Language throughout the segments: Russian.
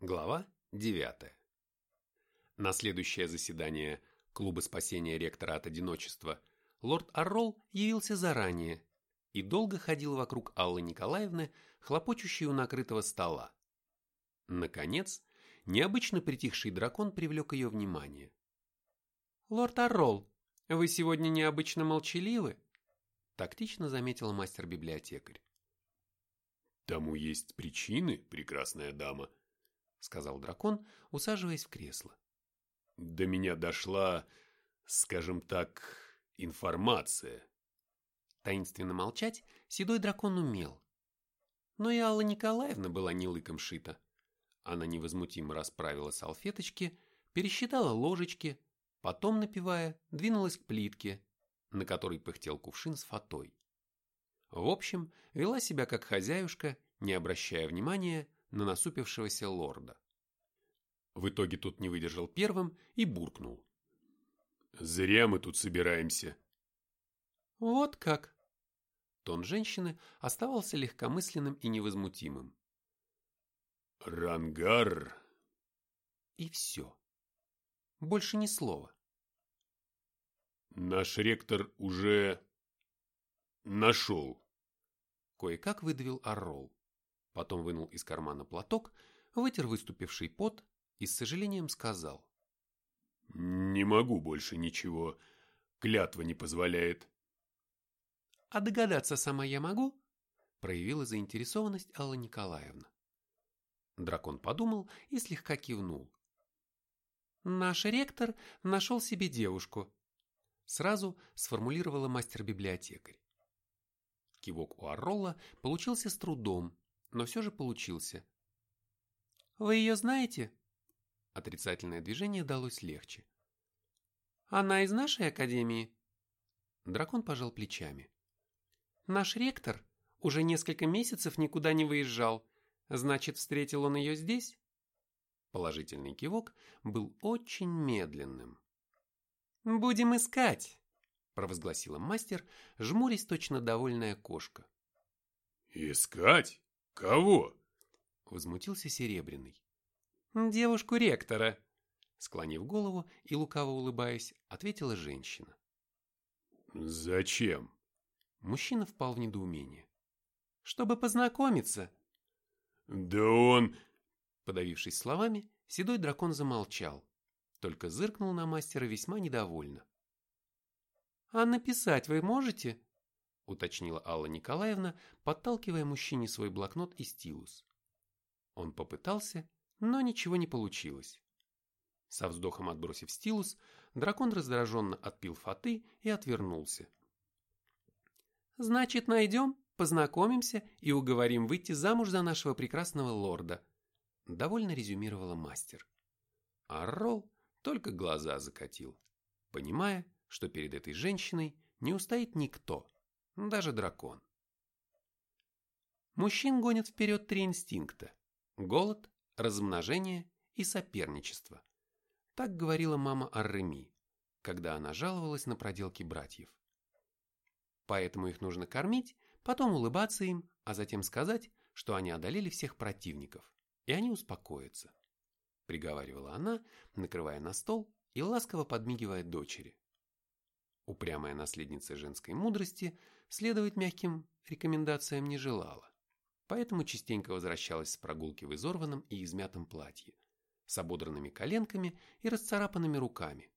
Глава 9. На следующее заседание Клуба спасения ректора от одиночества лорд Аррол явился заранее и долго ходил вокруг Аллы Николаевны, хлопочущей у накрытого стола. Наконец, необычно притихший дракон привлек ее внимание. «Лорд Аррол, вы сегодня необычно молчаливы?» тактично заметил мастер-библиотекарь. «Тому есть причины, прекрасная дама», — сказал дракон, усаживаясь в кресло. «До меня дошла, скажем так, информация». Таинственно молчать седой дракон умел. Но и Алла Николаевна была не лыком шита. Она невозмутимо расправила салфеточки, пересчитала ложечки, потом, напивая, двинулась к плитке, на которой пыхтел кувшин с фатой. В общем, вела себя как хозяюшка, не обращая внимания на насупившегося лорда. В итоге тут не выдержал первым и буркнул. «Зря мы тут собираемся». «Вот как!» Тон женщины оставался легкомысленным и невозмутимым. «Рангар...» И все. Больше ни слова. «Наш ректор уже... нашел». Кое-как выдавил Оррол. Потом вынул из кармана платок, вытер выступивший пот и с сожалением сказал. «Не могу больше ничего. Клятва не позволяет». «А догадаться сама я могу?» проявила заинтересованность Алла Николаевна. Дракон подумал и слегка кивнул. «Наш ректор нашел себе девушку», сразу сформулировала мастер-библиотекарь. Кивок у Орролла получился с трудом, но все же получился. «Вы ее знаете?» Отрицательное движение далось легче. «Она из нашей академии?» Дракон пожал плечами. «Наш ректор уже несколько месяцев никуда не выезжал. Значит, встретил он ее здесь?» Положительный кивок был очень медленным. «Будем искать!» – провозгласила мастер, жмурясь точно довольная кошка. «Искать? Кого?» – возмутился Серебряный. «Девушку ректора!» – склонив голову и лукаво улыбаясь, ответила женщина. «Зачем?» Мужчина впал в недоумение. «Чтобы познакомиться». «Да он...» Подавившись словами, седой дракон замолчал, только зыркнул на мастера весьма недовольно. «А написать вы можете?» – уточнила Алла Николаевна, подталкивая мужчине свой блокнот и стилус. Он попытался, но ничего не получилось. Со вздохом отбросив стилус, дракон раздраженно отпил фаты и отвернулся. «Значит, найдем, познакомимся и уговорим выйти замуж за нашего прекрасного лорда», – довольно резюмировала мастер. А Ролл только глаза закатил, понимая, что перед этой женщиной не устоит никто, даже дракон. Мужчин гонят вперед три инстинкта – голод, размножение и соперничество. Так говорила мама Арреми, когда она жаловалась на проделки братьев. Поэтому их нужно кормить, потом улыбаться им, а затем сказать, что они одолели всех противников, и они успокоятся приговаривала она, накрывая на стол и ласково подмигивая дочери. Упрямая наследница женской мудрости следовать мягким рекомендациям не желала, поэтому частенько возвращалась с прогулки в изорванном и измятом платье, с ободранными коленками и расцарапанными руками.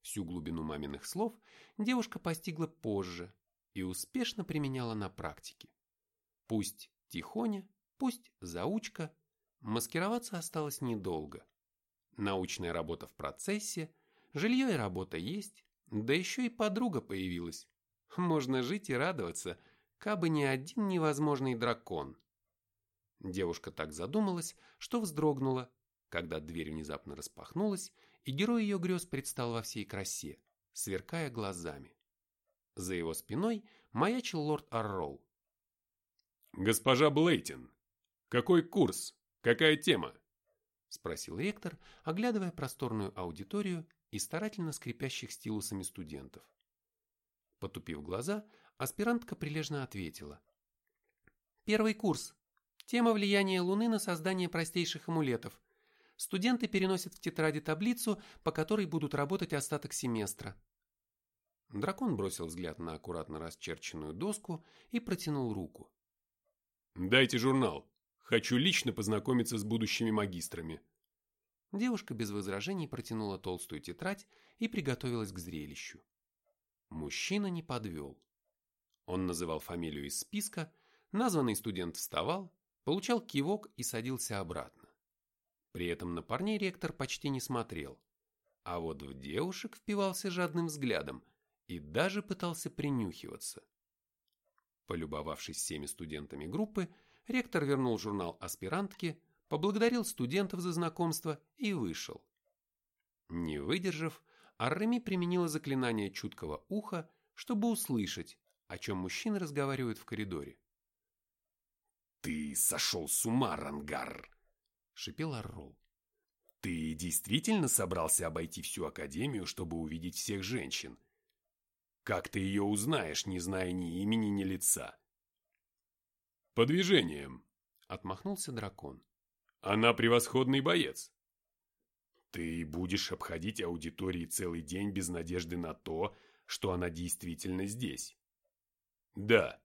Всю глубину маминых слов девушка постигла позже и успешно применяла на практике. Пусть тихоня, пусть заучка, Маскироваться осталось недолго. Научная работа в процессе, жилье и работа есть, да еще и подруга появилась. Можно жить и радоваться, кабы не один невозможный дракон. Девушка так задумалась, что вздрогнула, когда дверь внезапно распахнулась, и герой ее грез предстал во всей красе, сверкая глазами. За его спиной маячил лорд Аррол. «Госпожа Блейтин, какой курс?» «Какая тема?» – спросил ректор, оглядывая просторную аудиторию и старательно скрипящих стилусами студентов. Потупив глаза, аспирантка прилежно ответила. «Первый курс. Тема влияния Луны на создание простейших амулетов. Студенты переносят в тетради таблицу, по которой будут работать остаток семестра. Дракон бросил взгляд на аккуратно расчерченную доску и протянул руку. «Дайте журнал. Хочу лично познакомиться с будущими магистрами». Девушка без возражений протянула толстую тетрадь и приготовилась к зрелищу. Мужчина не подвел. Он называл фамилию из списка, названный студент вставал, получал кивок и садился обратно. При этом на парней ректор почти не смотрел, а вот в девушек впивался жадным взглядом и даже пытался принюхиваться. Полюбовавшись всеми студентами группы, ректор вернул журнал аспирантке, поблагодарил студентов за знакомство и вышел. Не выдержав, Арреми применила заклинание чуткого уха, чтобы услышать, о чем мужчины разговаривают в коридоре. «Ты сошел с ума, Рангар!» — шипел Аррол. «Ты действительно собрался обойти всю Академию, чтобы увидеть всех женщин? Как ты ее узнаешь, не зная ни имени, ни лица?» «По движениям», — отмахнулся дракон. «Она превосходный боец. Ты будешь обходить аудитории целый день без надежды на то, что она действительно здесь. Да.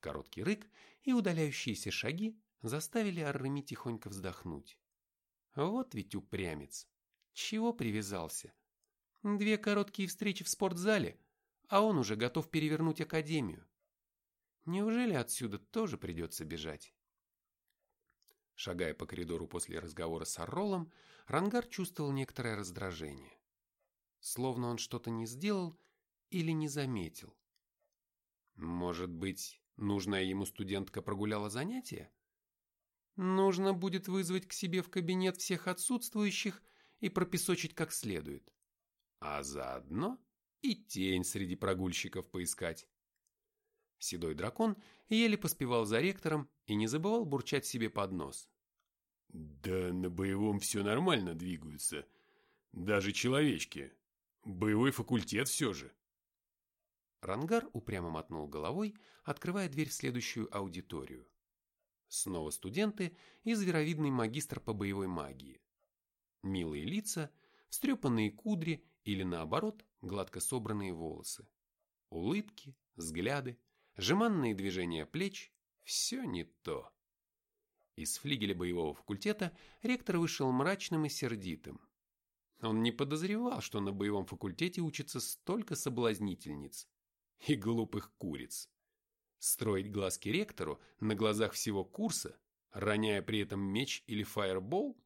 Короткий рык и удаляющиеся шаги заставили Арреми тихонько вздохнуть. Вот ведь упрямец. Чего привязался? Две короткие встречи в спортзале, а он уже готов перевернуть академию. Неужели отсюда тоже придется бежать? Шагая по коридору после разговора с Арролом, Рангар чувствовал некоторое раздражение. Словно он что-то не сделал или не заметил. Может быть, нужная ему студентка прогуляла занятия? Нужно будет вызвать к себе в кабинет всех отсутствующих и пропесочить как следует. А заодно и тень среди прогульщиков поискать. Седой дракон еле поспевал за ректором и не забывал бурчать себе под нос. «Да на боевом все нормально двигаются. Даже человечки. Боевой факультет все же». Рангар упрямо мотнул головой, открывая дверь в следующую аудиторию. Снова студенты и зверовидный магистр по боевой магии. Милые лица, встрепанные кудри или наоборот гладко собранные волосы. Улыбки, взгляды, жеманные движения плеч – все не то. Из флигеля боевого факультета ректор вышел мрачным и сердитым. Он не подозревал, что на боевом факультете учатся столько соблазнительниц и глупых куриц. Строить глазки ректору на глазах всего курса, роняя при этом меч или фаербол?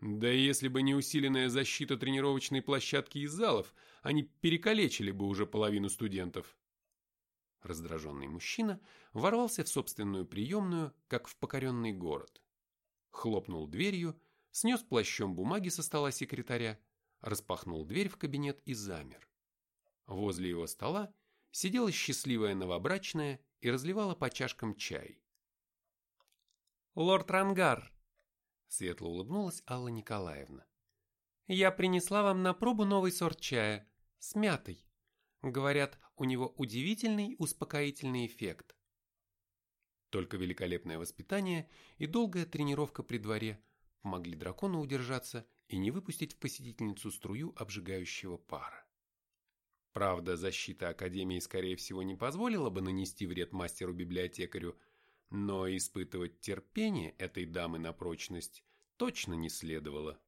Да если бы не усиленная защита тренировочной площадки и залов, они перекалечили бы уже половину студентов. Раздраженный мужчина ворвался в собственную приемную, как в покоренный город. Хлопнул дверью, снес плащом бумаги со стола секретаря, распахнул дверь в кабинет и замер. Возле его стола сидела счастливая новобрачная и разливала по чашкам чай. «Лорд Рангар!» – светло улыбнулась Алла Николаевна. «Я принесла вам на пробу новый сорт чая с мятой. Говорят, у него удивительный успокоительный эффект. Только великолепное воспитание и долгая тренировка при дворе помогли дракону удержаться и не выпустить в посетительницу струю обжигающего пара. Правда, защита Академии, скорее всего, не позволила бы нанести вред мастеру-библиотекарю, но испытывать терпение этой дамы на прочность точно не следовало.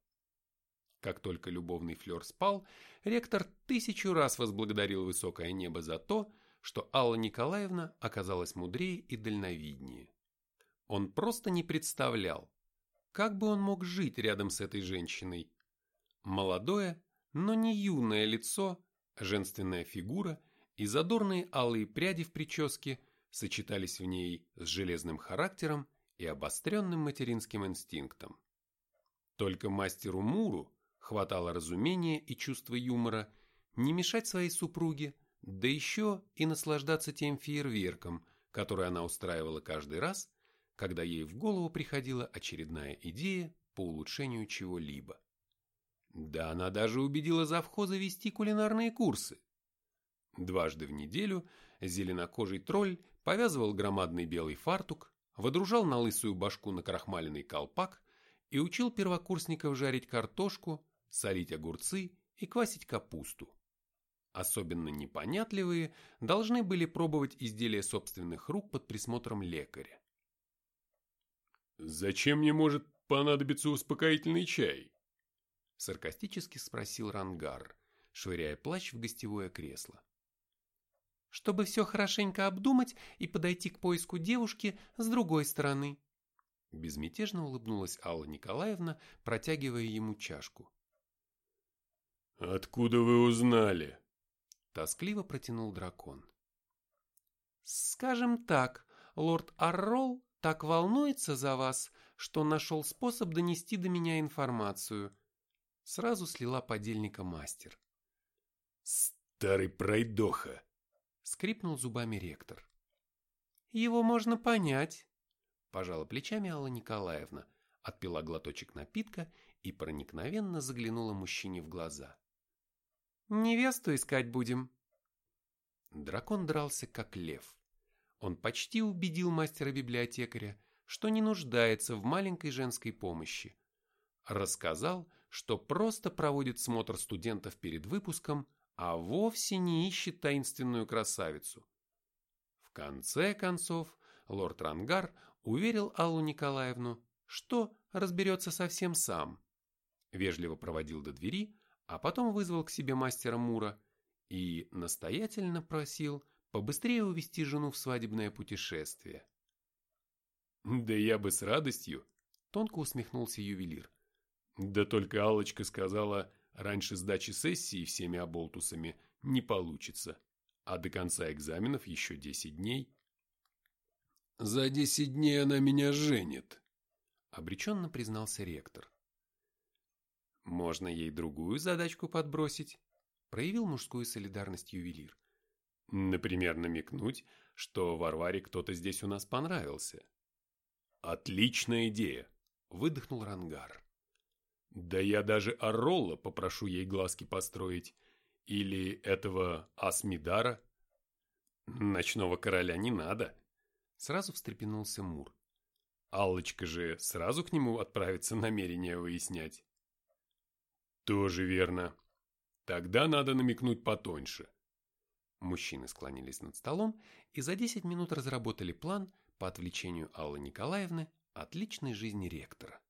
Как только любовный флер спал, ректор тысячу раз возблагодарил высокое небо за то, что Алла Николаевна оказалась мудрее и дальновиднее. Он просто не представлял, как бы он мог жить рядом с этой женщиной. Молодое, но не юное лицо, женственная фигура и задорные алые пряди в прическе сочетались в ней с железным характером и обостренным материнским инстинктом. Только мастеру Муру хватало разумения и чувства юмора не мешать своей супруге, да еще и наслаждаться тем фейерверком, который она устраивала каждый раз, когда ей в голову приходила очередная идея по улучшению чего-либо. Да она даже убедила завхоза вести кулинарные курсы. Дважды в неделю зеленокожий тролль повязывал громадный белый фартук, водружал на лысую башку на крахмаленный колпак и учил первокурсников жарить картошку, солить огурцы и квасить капусту. Особенно непонятливые должны были пробовать изделия собственных рук под присмотром лекаря. «Зачем мне может понадобиться успокоительный чай?» Саркастически спросил Рангар, швыряя плащ в гостевое кресло. «Чтобы все хорошенько обдумать и подойти к поиску девушки с другой стороны», Безмятежно улыбнулась Алла Николаевна, протягивая ему чашку. «Откуда вы узнали?» Тоскливо протянул дракон. «Скажем так, лорд Аррол так волнуется за вас, что нашел способ донести до меня информацию». Сразу слила подельника мастер. «Старый пройдоха!» — скрипнул зубами ректор. «Его можно понять», — пожала плечами Алла Николаевна, отпила глоточек напитка и проникновенно заглянула мужчине в глаза. Невесту искать будем. Дракон дрался как лев. Он почти убедил мастера-библиотекаря, что не нуждается в маленькой женской помощи. Рассказал, что просто проводит смотр студентов перед выпуском, а вовсе не ищет таинственную красавицу. В конце концов, лорд Рангар уверил Аллу Николаевну, что разберется совсем сам. Вежливо проводил до двери, а потом вызвал к себе мастера Мура и настоятельно просил побыстрее увести жену в свадебное путешествие. «Да я бы с радостью», — тонко усмехнулся ювелир. «Да только Аллочка сказала, раньше сдачи сессии всеми оболтусами не получится, а до конца экзаменов еще десять дней». «За десять дней она меня женит», — обреченно признался ректор. Можно ей другую задачку подбросить, проявил мужскую солидарность ювелир. Например, намекнуть, что Варваре кто-то здесь у нас понравился. Отличная идея, выдохнул Рангар. Да я даже Оролла попрошу ей глазки построить. Или этого Асмидара. Ночного короля не надо. Сразу встрепенулся Мур. Аллочка же сразу к нему отправится намерение выяснять. Тоже верно. Тогда надо намекнуть потоньше. Мужчины склонились над столом и за 10 минут разработали план по отвлечению Аллы Николаевны от личной жизни ректора.